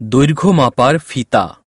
দৈর্ঘ্য মাপার ফিতা।